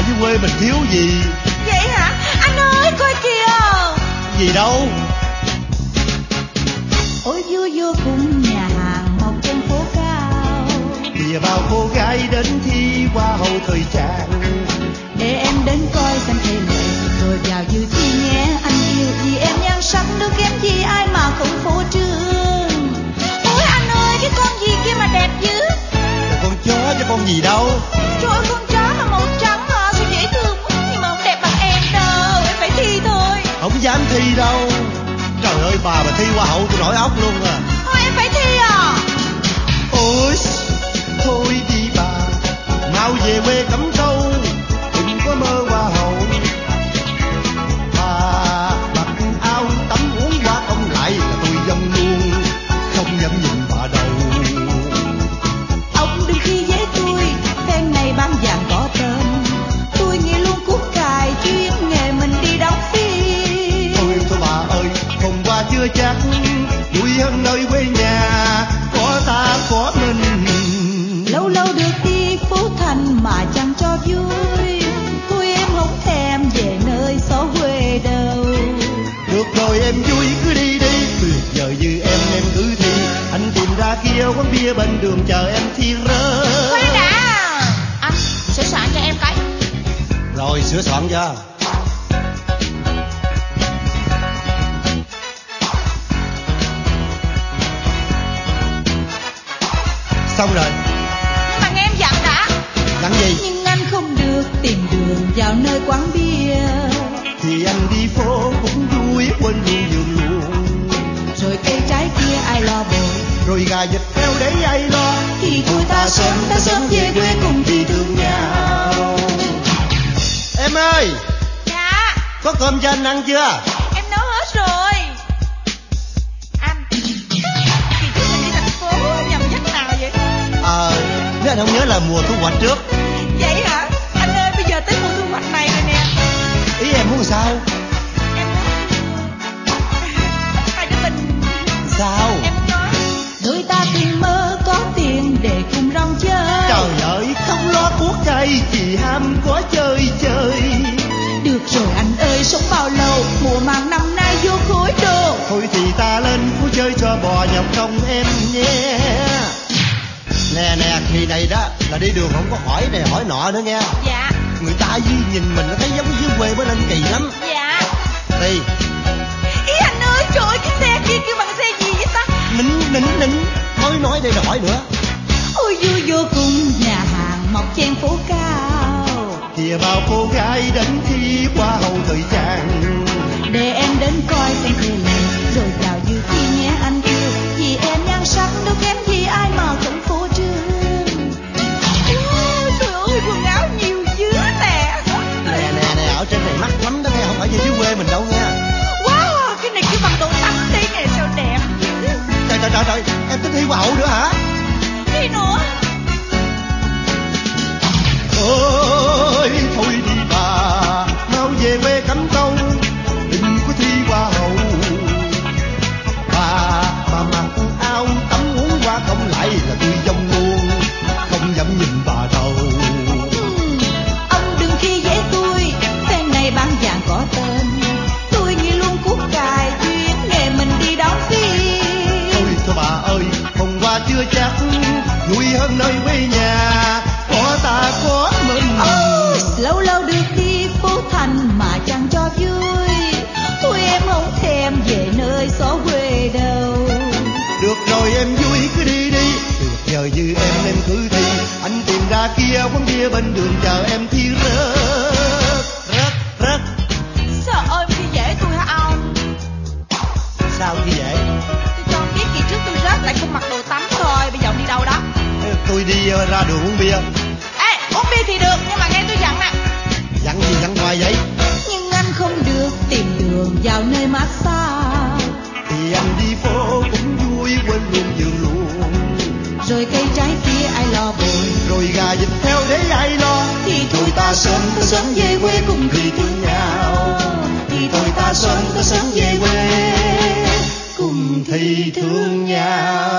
Ở dưới quê mình thiếu gì? Vậy hả? Anh ơi coi kìa. Gì đâu? Ôi vui vô cùng nhà hàng mọc trên phố cao. Kìa bao cô gái đến thi qua hậu thời trang dám thi đâu. Trời ơi, bà mà thi qua hậu tôi nổi óc luôn à. Mà chẳng cho vui. Thôi em không thèm về nơi xó quê đâu. Được rồi em vui cứ đi đi. Tuyệt vời như em em cứ thi Anh tìm ra kia quán bia bên đường chờ em thi rớt. Khoan đã. Anh sửa soạn cho em cái. Rồi sửa soạn cho. Xong rồi gì Nhưng anh không được tìm đường vào nơi quán bia. Thì anh đi phố cũng vui quên luôn giường luôn. Rồi cây trái kia ai lo bồi Rồi gà vịt theo để ai lo? Thì thôi ta sớm ta sớm về quê cùng thì thương nhau. Em ơi! Dạ. Có cơm cho anh ăn chưa? Em nấu hết rồi. Anh Kỳ trước mình đi thành phố nhằm dắt nào vậy? Ờ Nếu anh không nhớ là mùa thu hoạch trước sao? Em Hai đứa mình Sao? Em nói Đôi ta từng mơ có tiền để cùng rong chơi. Trời ơi không lo cuốc cây Chỉ ham có chơi chơi. Được rồi anh ơi sống bao lâu? Mùa màng năm nay vô khối đồ. Thôi thì ta lên phố chơi cho bò nhọc công em nhé. Nè nè kỳ này đó là đi đường không có hỏi này hỏi nọ nữa nghe. Dạ Người ta duy nhìn mình nó thấy giống dưới quê mới lên kỳ lắm. Dạ. Đi. Ý anh ơi trời ơi cái xe kia kêu bằng xe gì vậy ta? Nín nín nín. Nói nói đây là hỏi nữa. Ôi vui vô cùng nhà hàng mọc trên phố cao. Kìa bao cô gái đến Trời trời trời. Em tính thi qua hậu nữa hả? Đi nữa. Ơi thôi vui hơn nơi quê nhà có ta có mình. Ôi, lâu lâu được đi phố thành mà chẳng cho vui. Thôi em không thèm về nơi xó quê đâu. Được rồi em vui cứ đi đi. Tuyệt vời như em em cứ thi anh tìm ra kia quán bia bên đường chờ bia Ê, uống bia thì được nhưng mà nghe tôi dặn nè Dặn gì dặn hoài vậy? Nhưng anh không được tìm đường vào nơi massage Thì anh đi phố cũng vui quên luôn giường luôn. Rồi cây trái kia ai lo bồi? Rồi gà vịt theo đấy ai lo? Thì thôi ta sớm ta sớm về quê cùng thì thương nhau. Thì thôi ta sớm ta sớm về quê cùng thì thương nhau.